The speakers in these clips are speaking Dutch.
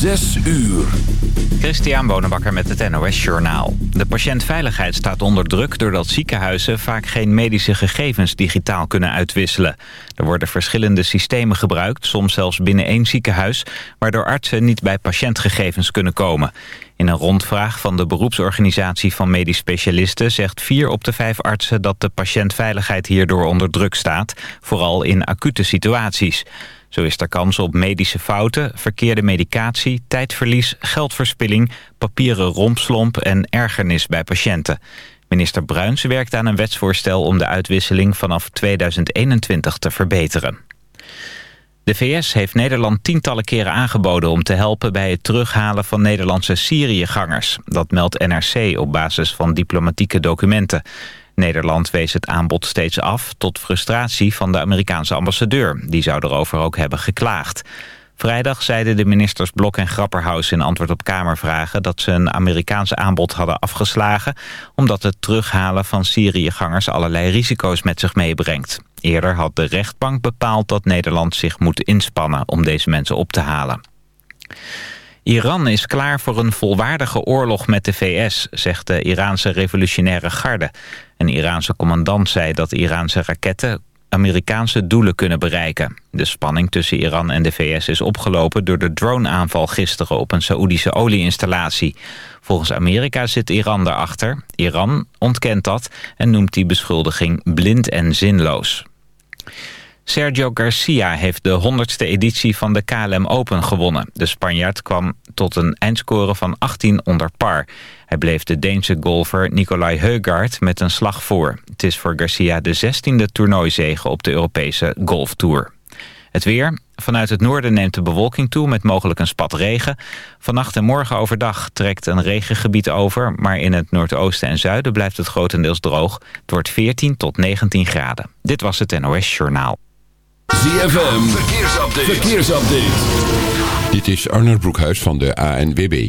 Zes uur. Christian Bonenbakker met het NOS Journaal. De patiëntveiligheid staat onder druk doordat ziekenhuizen vaak geen medische gegevens digitaal kunnen uitwisselen. Er worden verschillende systemen gebruikt, soms zelfs binnen één ziekenhuis, waardoor artsen niet bij patiëntgegevens kunnen komen. In een rondvraag van de beroepsorganisatie van medisch specialisten zegt vier op de vijf artsen dat de patiëntveiligheid hierdoor onder druk staat, vooral in acute situaties. Zo is er kans op medische fouten, verkeerde medicatie, tijdverlies, geldverspilling, papieren rompslomp en ergernis bij patiënten. Minister Bruins werkt aan een wetsvoorstel om de uitwisseling vanaf 2021 te verbeteren. De VS heeft Nederland tientallen keren aangeboden om te helpen bij het terughalen van Nederlandse Syriëgangers. Dat meldt NRC op basis van diplomatieke documenten. Nederland wees het aanbod steeds af tot frustratie van de Amerikaanse ambassadeur. Die zou erover ook hebben geklaagd. Vrijdag zeiden de ministers Blok en Grapperhaus in antwoord op Kamervragen... dat ze een Amerikaanse aanbod hadden afgeslagen... omdat het terughalen van Syriëgangers allerlei risico's met zich meebrengt. Eerder had de rechtbank bepaald dat Nederland zich moet inspannen om deze mensen op te halen. Iran is klaar voor een volwaardige oorlog met de VS, zegt de Iraanse revolutionaire garde. Een Iraanse commandant zei dat Iraanse raketten Amerikaanse doelen kunnen bereiken. De spanning tussen Iran en de VS is opgelopen door de droneaanval gisteren op een Saoedische olieinstallatie. Volgens Amerika zit Iran daarachter. Iran ontkent dat en noemt die beschuldiging blind en zinloos. Sergio Garcia heeft de 100ste editie van de KLM Open gewonnen. De Spanjaard kwam tot een eindscore van 18 onder par. Hij bleef de Deense golfer Nicolai Heugaard met een slag voor. Het is voor Garcia de 16e toernooizege op de Europese golftour. Het weer. Vanuit het noorden neemt de bewolking toe met mogelijk een spat regen. Vannacht en morgen overdag trekt een regengebied over... maar in het noordoosten en zuiden blijft het grotendeels droog. Het wordt 14 tot 19 graden. Dit was het NOS Journaal. ZFM, verkeersupdate. verkeersupdate. Dit is Arnold Broekhuis van de ANWB.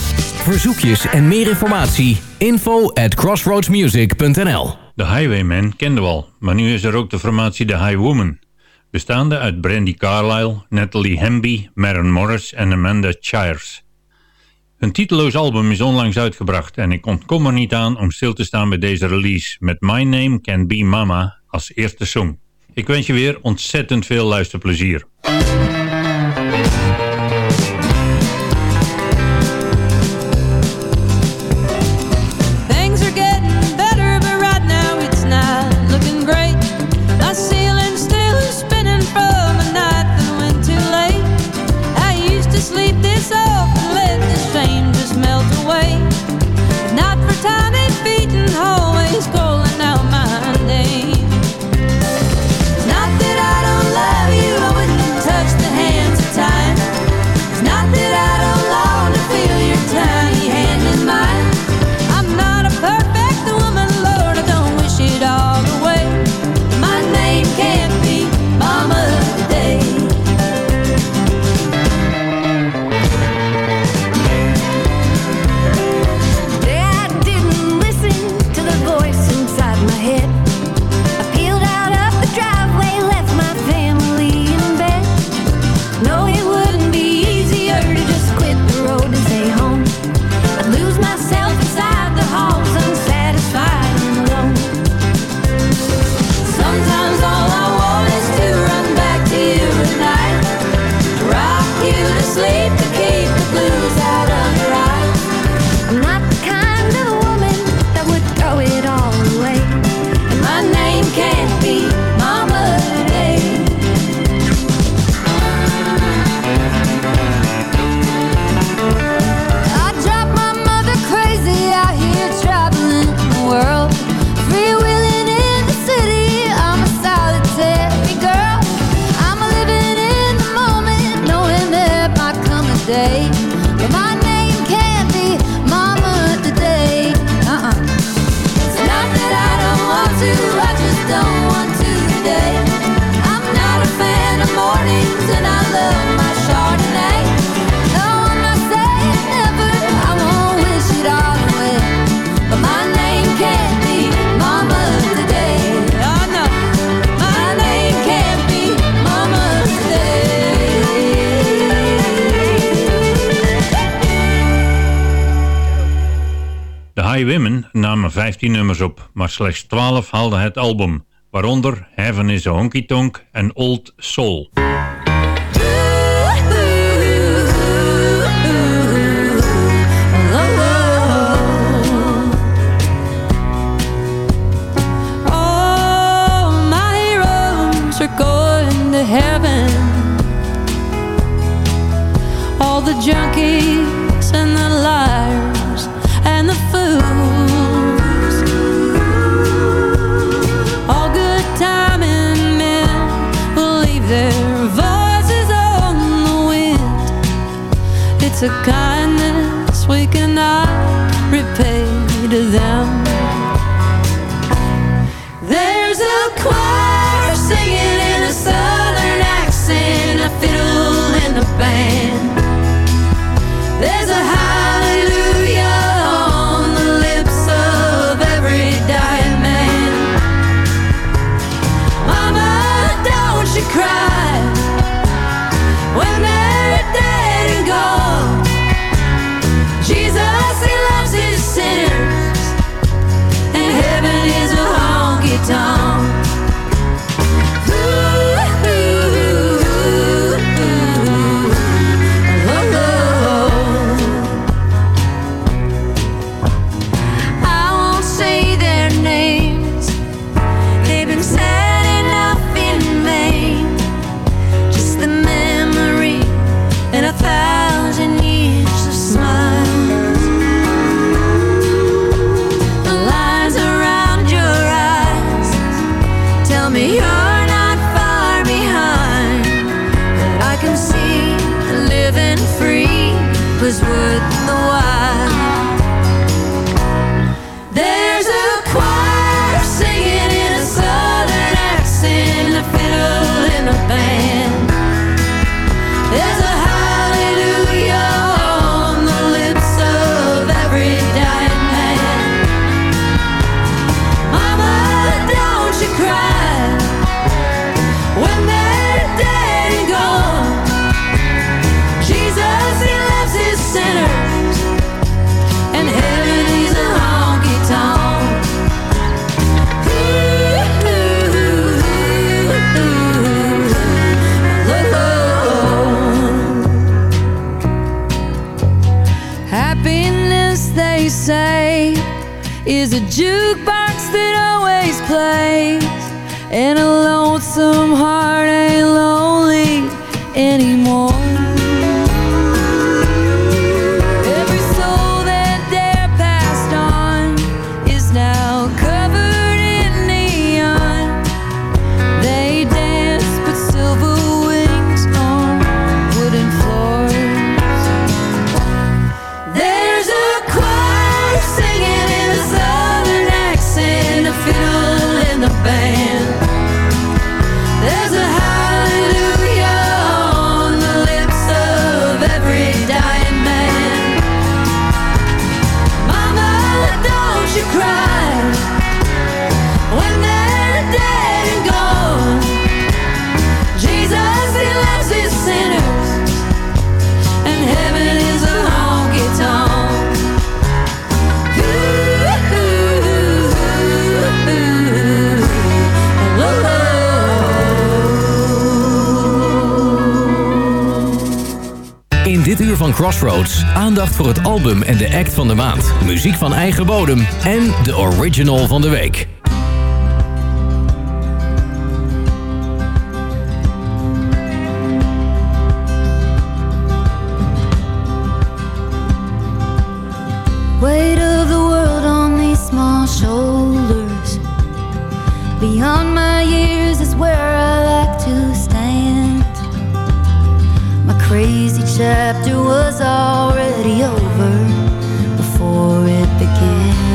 Verzoekjes en meer informatie, info at crossroadsmusic.nl De Highwaymen kenden we al, maar nu is er ook de formatie de Highwoman. Bestaande uit Brandy Carlile, Natalie Hemby, Maren Morris en Amanda Chires. Hun titeloos album is onlangs uitgebracht en ik ontkom er niet aan om stil te staan bij deze release met My Name Can Be Mama als eerste song. Ik wens je weer ontzettend veel luisterplezier. 15 nummers op, maar slechts 12 haalden het album, waaronder Heaven is a Honky Tonk en Old Soul. kindness we cannot repay to them. is a jukebox that always plays and a lonesome heart. Crossroads. Aandacht voor het album en de act van de maand. Muziek van eigen bodem en de original van de week. chapter was already over before it began.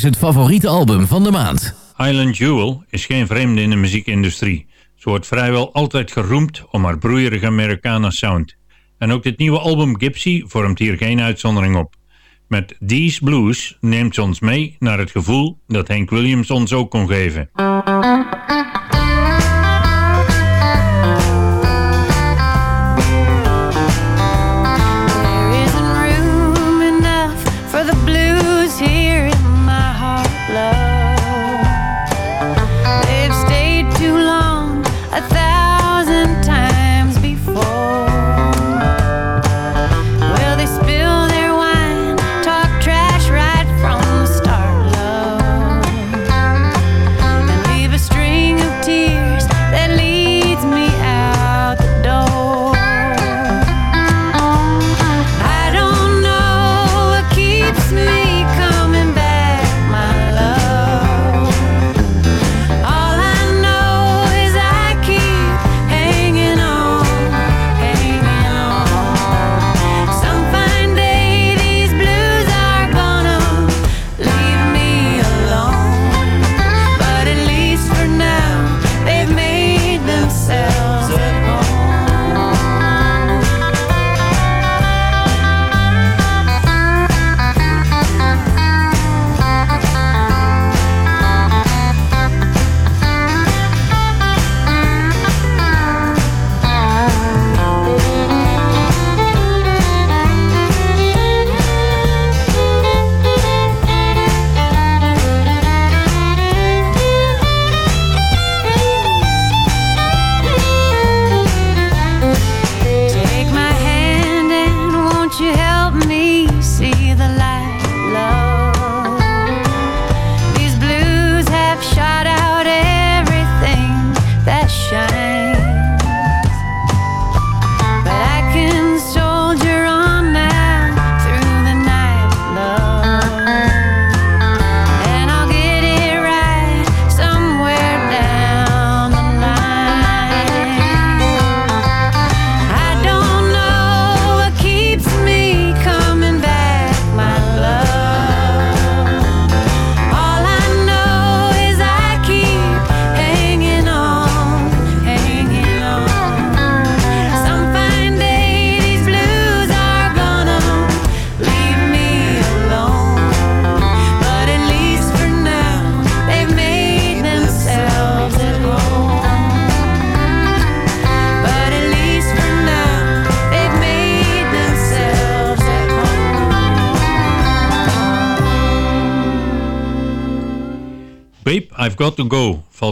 is het favoriete album van de maand. Island Jewel is geen vreemde in de muziekindustrie. Ze wordt vrijwel altijd geroemd om haar broeierige Americana sound. En ook dit nieuwe album Gypsy vormt hier geen uitzondering op. Met These Blues neemt ze ons mee naar het gevoel dat Hank Williams ons ook kon geven.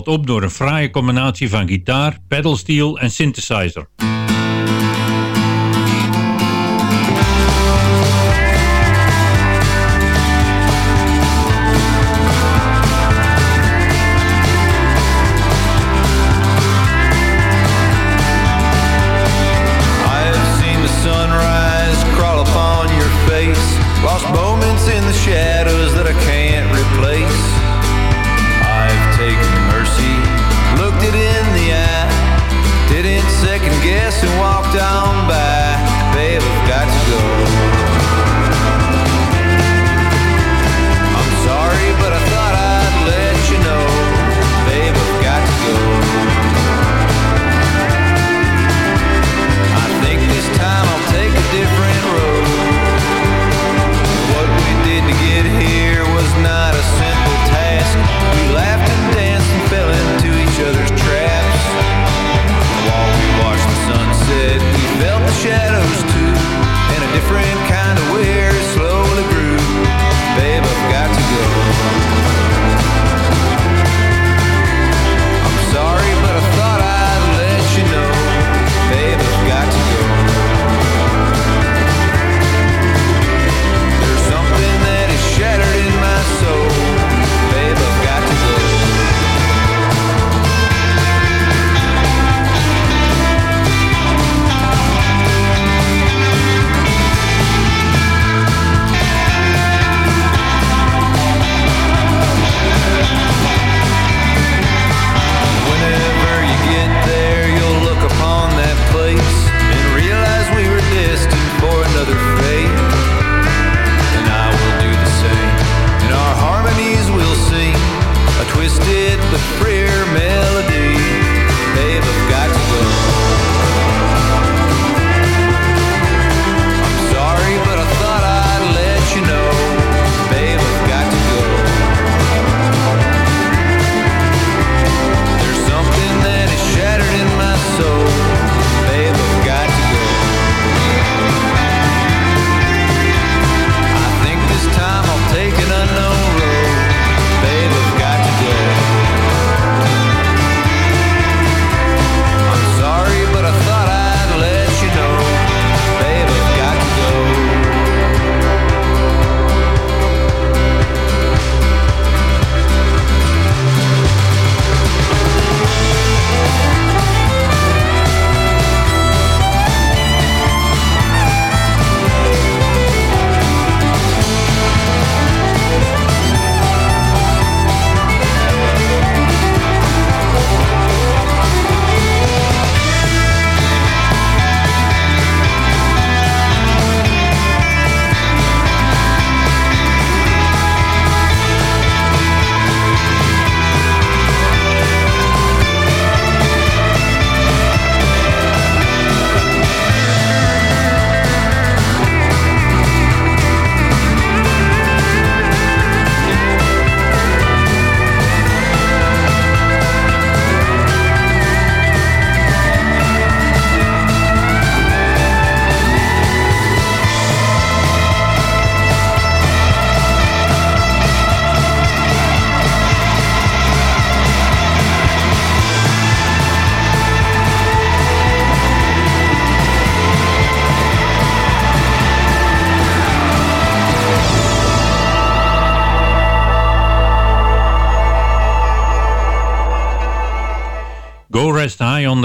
op door een fraaie combinatie van gitaar, pedalsteel en synthesizer.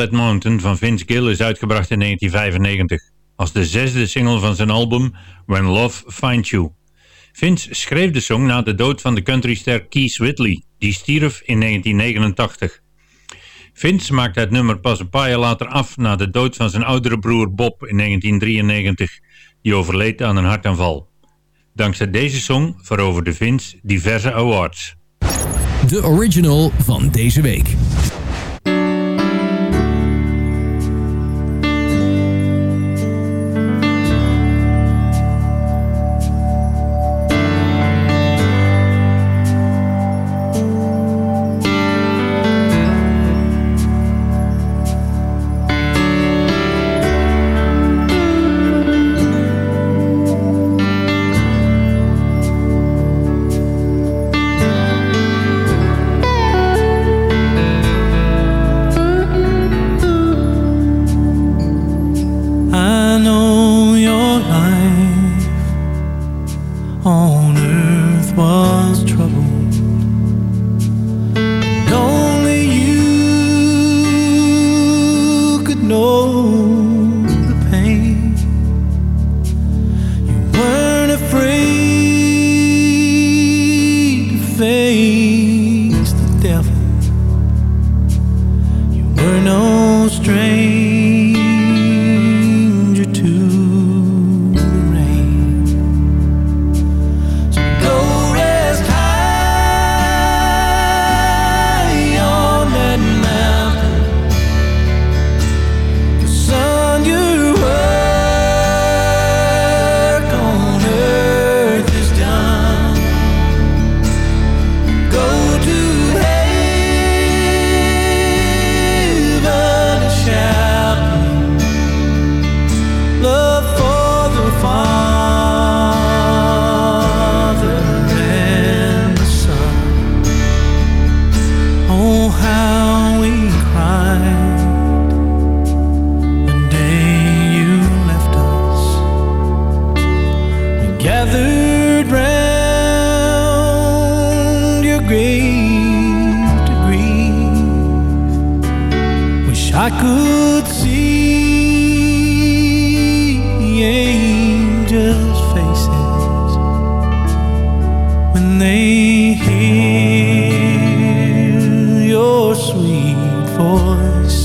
That Mountain van Vince Gill is uitgebracht in 1995 als de zesde single van zijn album When Love Finds You. Vince schreef de song na de dood van de countryster Keith Whitley, die stierf in 1989. Vince maakte het nummer pas een paar jaar later af na de dood van zijn oudere broer Bob in 1993, die overleed aan een hartaanval. Dankzij deze song veroverde Vince diverse awards. De original van deze week. Voice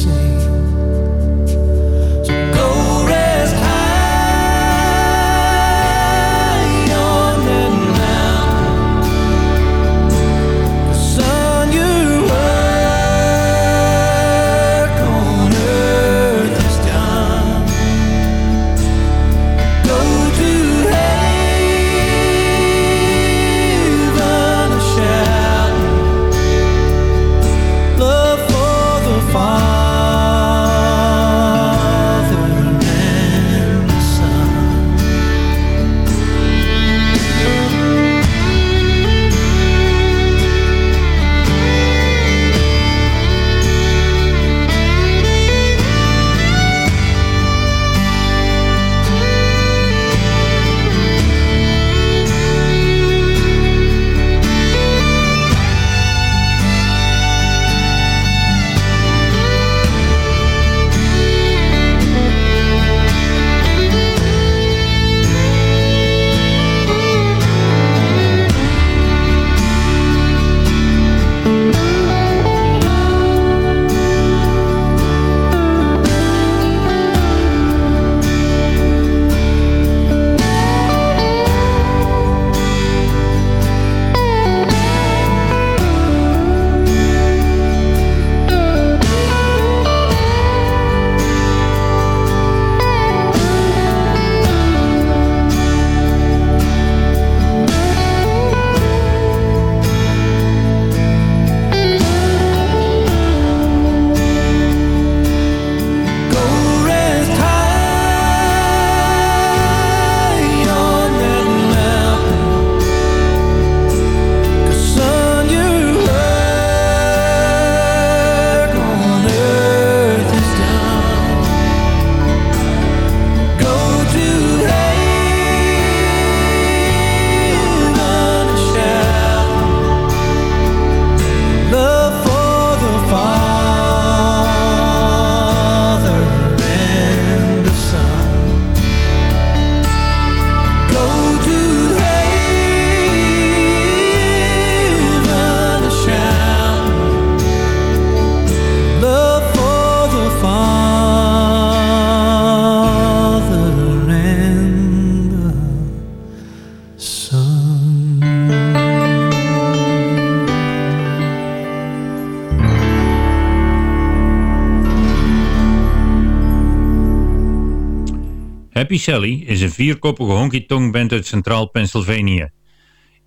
Happy Sally is een vierkoppige honky-tonk band uit Centraal Pennsylvania.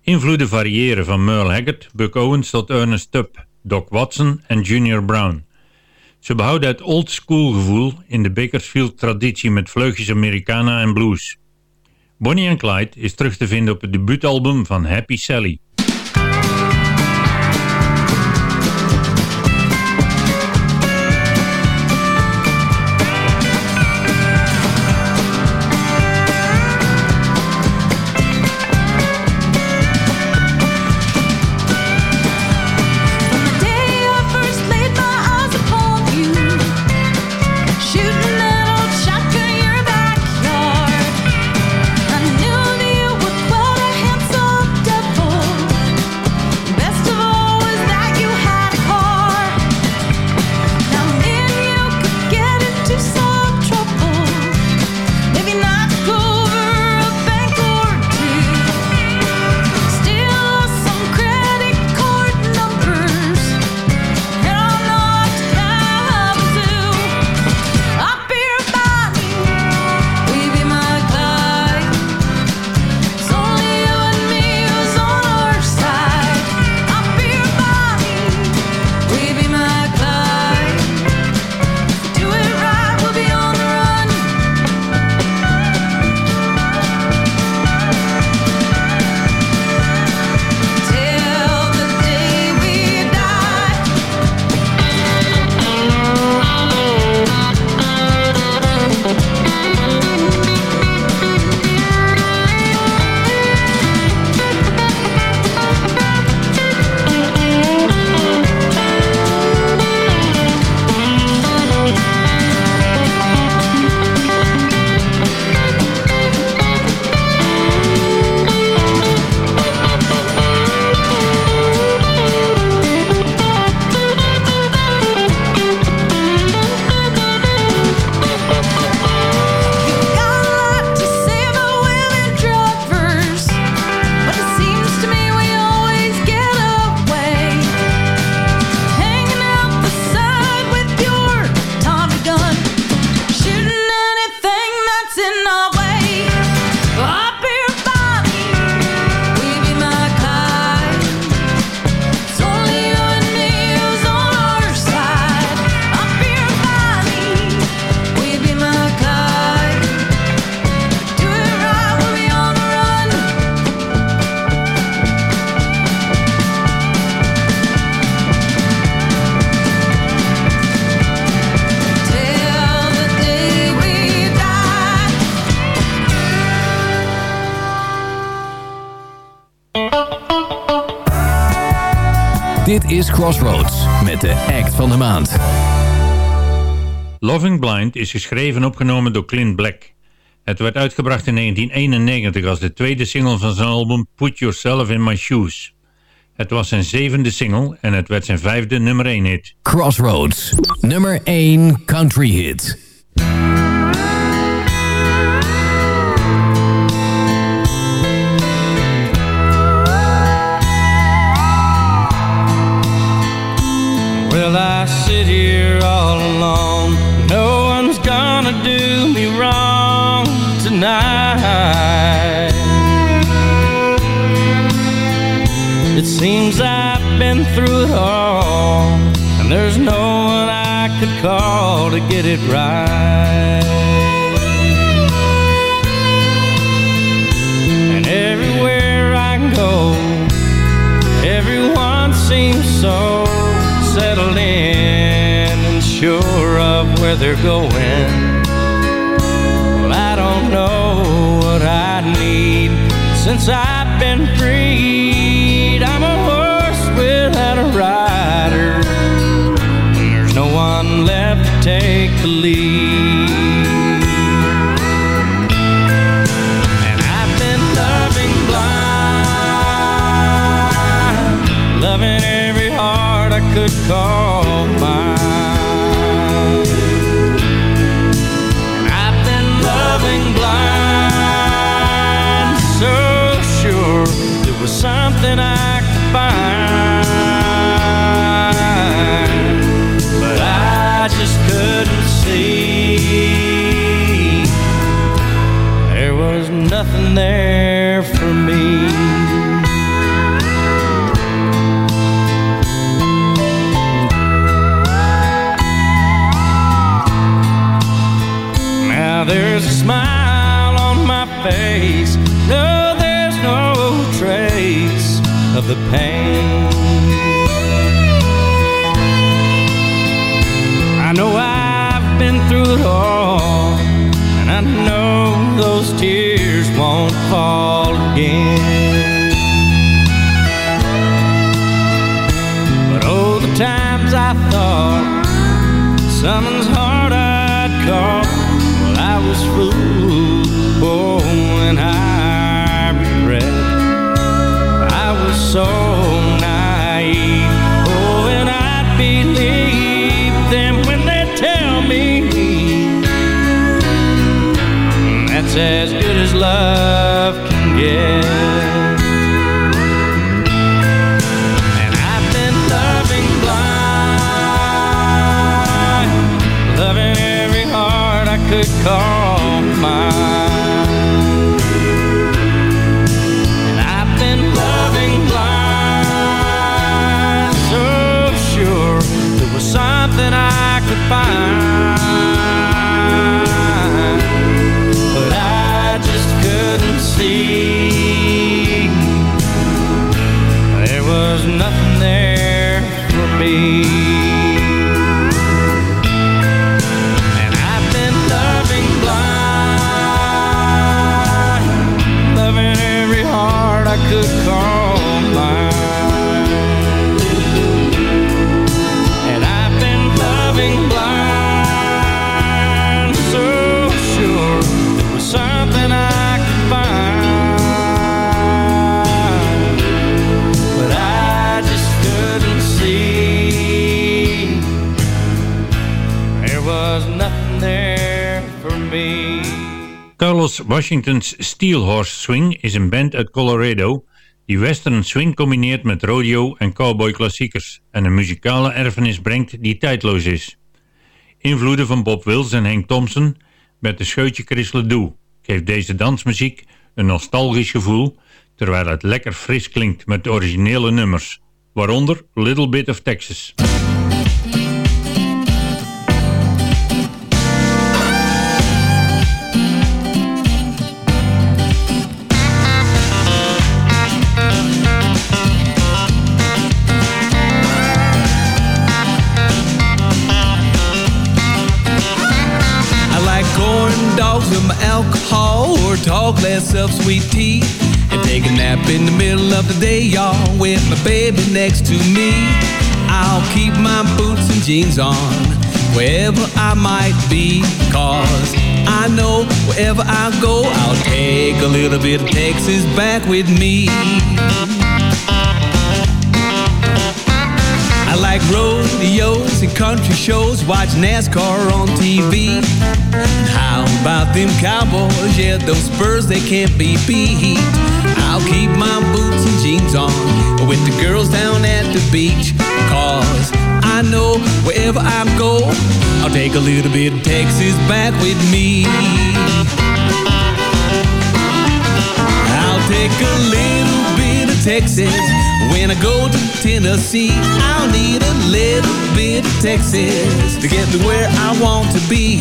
Invloeden variëren van Merle Haggard, Buck Owens tot Ernest Tubb, Doc Watson en Junior Brown. Ze behouden het old school gevoel in de Bakersfield traditie met vleugjes Americana en blues. Bonnie and Clyde is terug te vinden op het debuutalbum van Happy Sally. Is Crossroads met de act van de maand. Loving Blind is geschreven en opgenomen door Clint Black. Het werd uitgebracht in 1991 als de tweede single van zijn album Put Yourself in My Shoes. Het was zijn zevende single en het werd zijn vijfde nummer 1 hit. Crossroads, nummer 1 country hit. Well, I sit here all alone. No one's gonna do me wrong tonight. It seems I've been through it all, and there's no one I could call to get it right. And everywhere I go, everyone seems so sure of where they're going. Well, I don't know what I need since I've been freed. I'm a horse without a rider, and there's no one left to take the lead. And I've been loving blind, loving every heart I could call Washington's Steel Horse Swing is een band uit Colorado die western swing combineert met rodeo en cowboy klassiekers en een muzikale erfenis brengt die tijdloos is. Invloeden van Bob Wills en Hank Thompson met de scheutje Chris Ledoux geeft deze dansmuziek een nostalgisch gevoel terwijl het lekker fris klinkt met originele nummers, waaronder Little Bit of Texas. My alcohol or talk less of sweet tea. And take a nap in the middle of the day, y'all, with my baby next to me. I'll keep my boots and jeans on wherever I might be. Cause I know wherever I go, I'll take a little bit of Texas back with me. Like rodeos and country shows, watch NASCAR on TV. How about them cowboys? Yeah, those spurs, they can't be beat. I'll keep my boots and jeans on with the girls down at the beach. Cause I know wherever I go, I'll take a little bit of Texas back with me. I'll take a little Texas when I go to Tennessee. I'll need a little bit of Texas to get to where I want to be.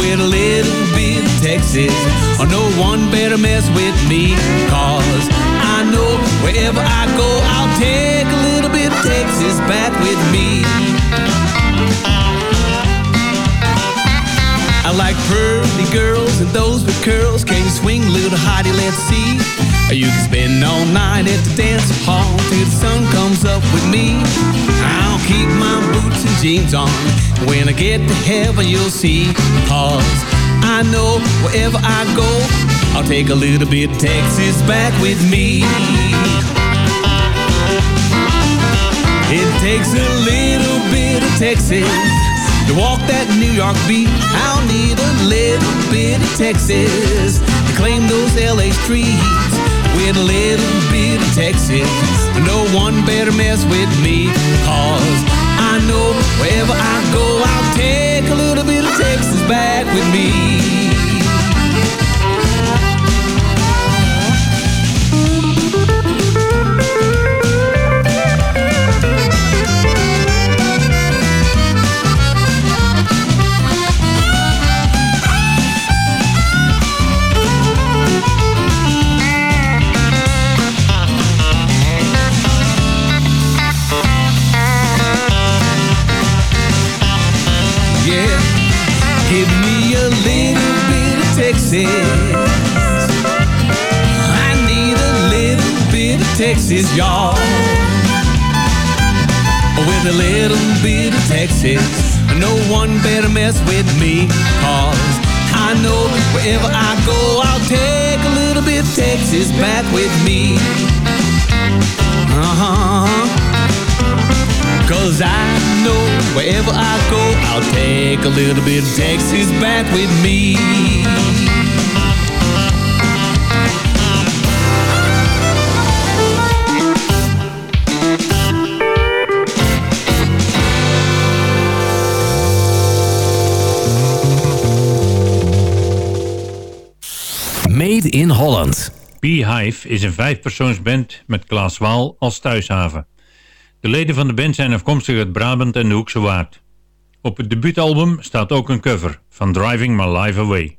With a little bit of Texas, oh, no one better mess with me. Cause I know wherever I go, I'll take a little bit of Texas back with me. I like pretty girls and those with curls. Can you swing, little hottie? Let's see. You can spend all night at the dance hall till the sun comes up with me. I'll keep my boots and jeans on. When I get to heaven, you'll see. Cause I know wherever I go, I'll take a little bit of Texas back with me. It takes a little bit of Texas to walk that New York beat. I'll need a little bit of Texas to claim those LA streets. With a little bit of Texas, no one better mess with me. Cause I know wherever I go, I'll take a little bit of Texas back with me. Texas, y'all. With a little bit of Texas, no one better mess with me, cause I know wherever I go, I'll take a little bit of Texas back with me. Uh-huh. Cause I know wherever I go, I'll take a little bit of Texas back with me. In Holland. Beehive is een vijfpersoonsband met Klaas Waal als thuishaven. De leden van de band zijn afkomstig uit Brabant en de Hoekse Waard. Op het debuutalbum staat ook een cover van Driving My Life Away.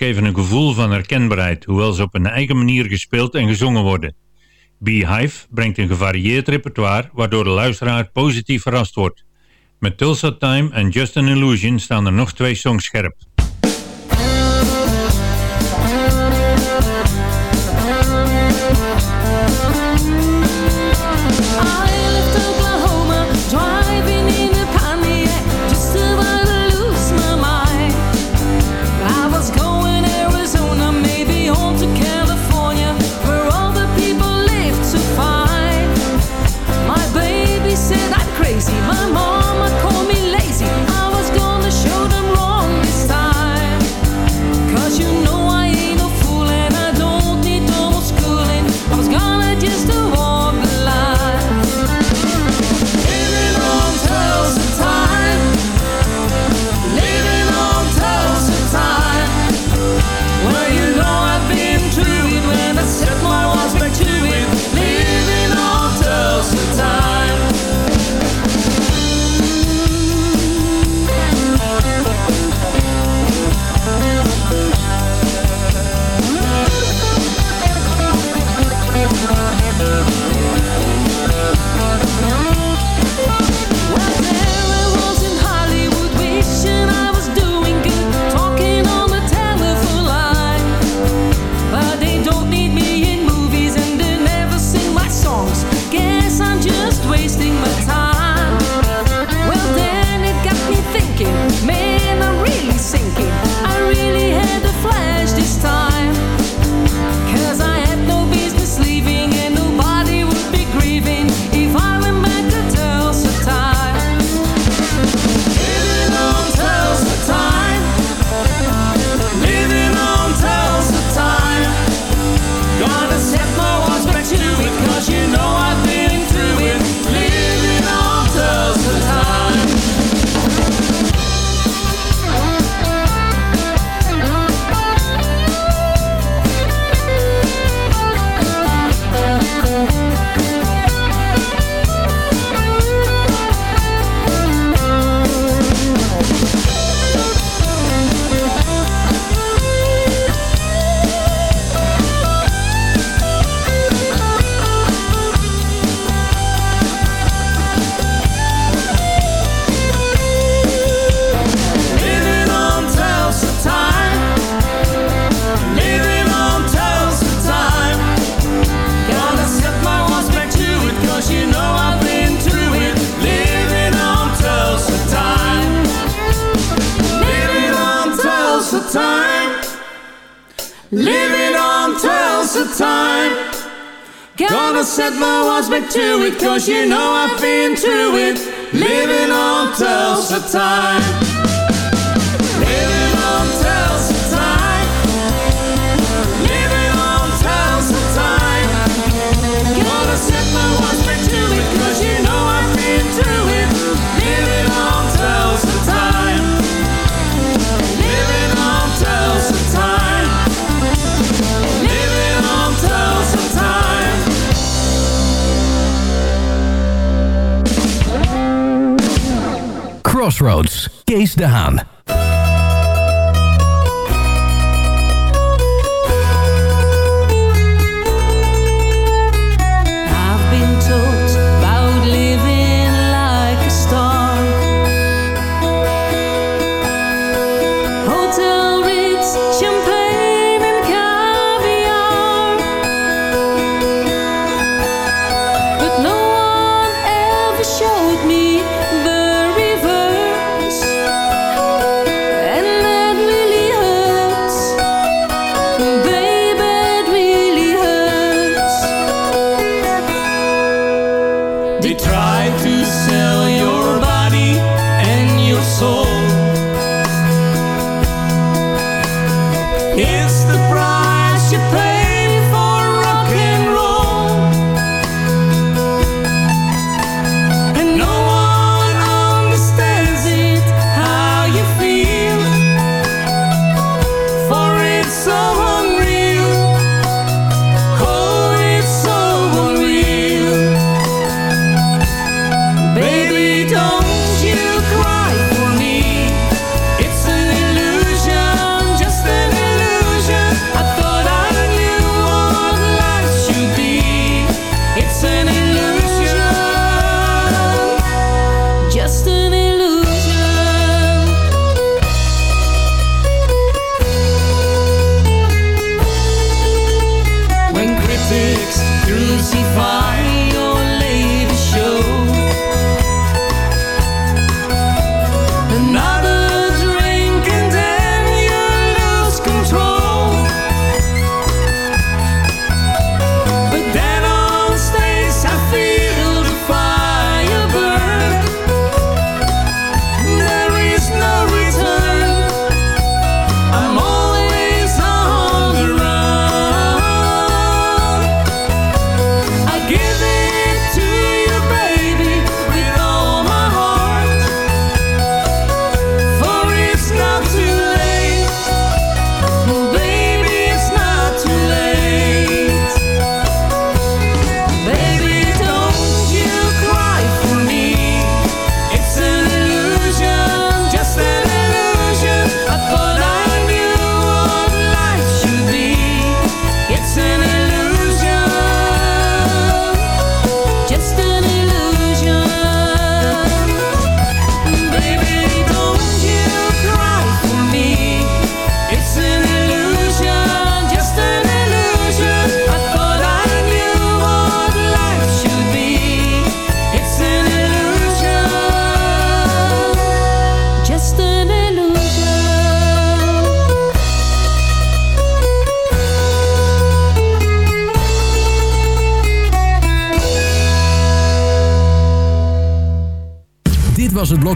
geven een gevoel van herkenbaarheid, hoewel ze op een eigen manier gespeeld en gezongen worden. Beehive brengt een gevarieerd repertoire waardoor de luisteraar positief verrast wordt. Met Tulsa Time en Just an Illusion staan er nog twee songs scherp.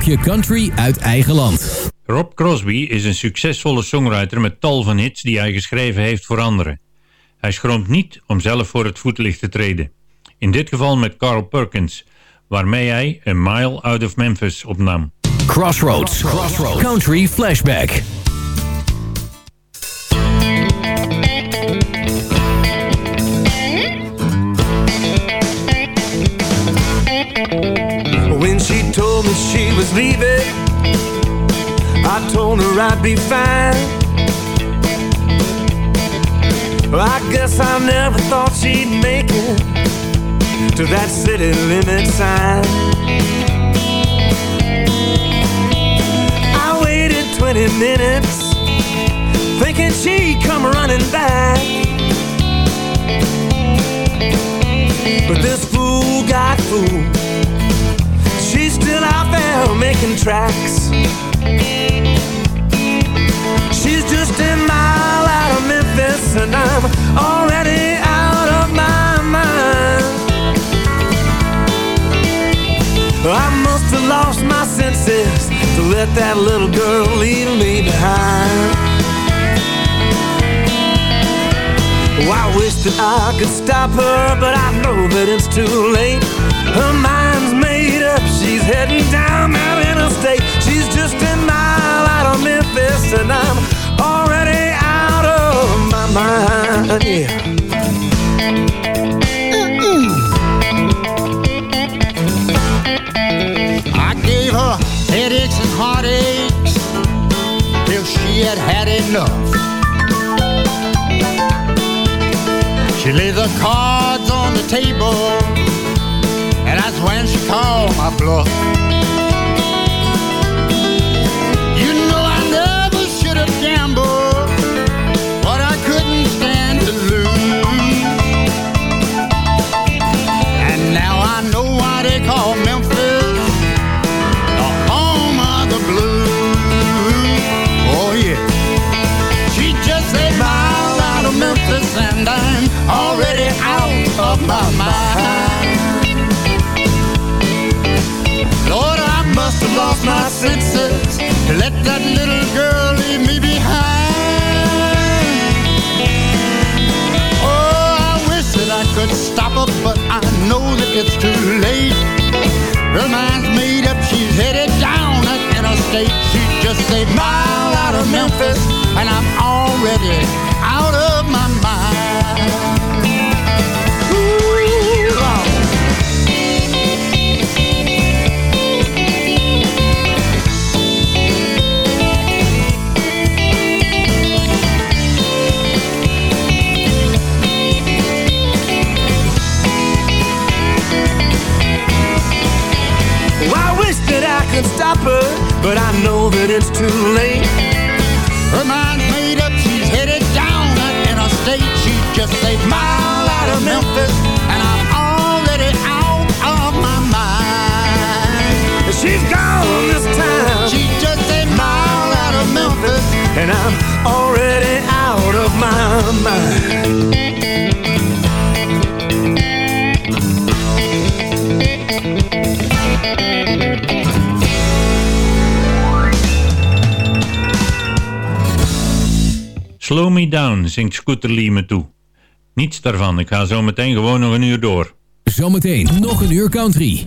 Blokje Country uit eigen land. Rob Crosby is een succesvolle songwriter met tal van hits die hij geschreven heeft voor anderen. Hij schroomt niet om zelf voor het voetlicht te treden. In dit geval met Carl Perkins, waarmee hij A Mile Out of Memphis opnam. Crossroads. Country Flashback. Told she was leaving, I told her I'd be fine. I guess I never thought she'd make it to that city limit sign. I waited 20 minutes thinking she'd come running back. But this fool got fooled. Still out there making tracks. She's just a mile out of Memphis, and I'm already out of my mind. I must have lost my senses to let that little girl leave me behind. Oh, I wish that I could stop her, but I know that it's too late. Her up, heading down that interstate. She's just a mile out of Memphis, and I'm already out of my mind. Yeah. I gave her headaches and heartaches till she had had enough. She laid the cards on the table, that's when she called my bluff. You know I never should have gambled, but I couldn't stand to lose. And now I know why they call Memphis my senses let that little girl leave me behind. Oh, I wish that I could stop her, but I know that it's too late. Her mind's made up, she's headed down that interstate. She's just a mile out of Memphis, and I'm already out it's too late. Her mind's made up, she's headed down that interstate. She's just a mile out of Memphis, and I'm already out of my mind. She's gone this time. She's just a mile out of Memphis, and I'm already out of my mind. Slow Me Down zingt Scooter Lee me toe. Niets daarvan, ik ga zo meteen gewoon nog een uur door. Zometeen nog een uur country.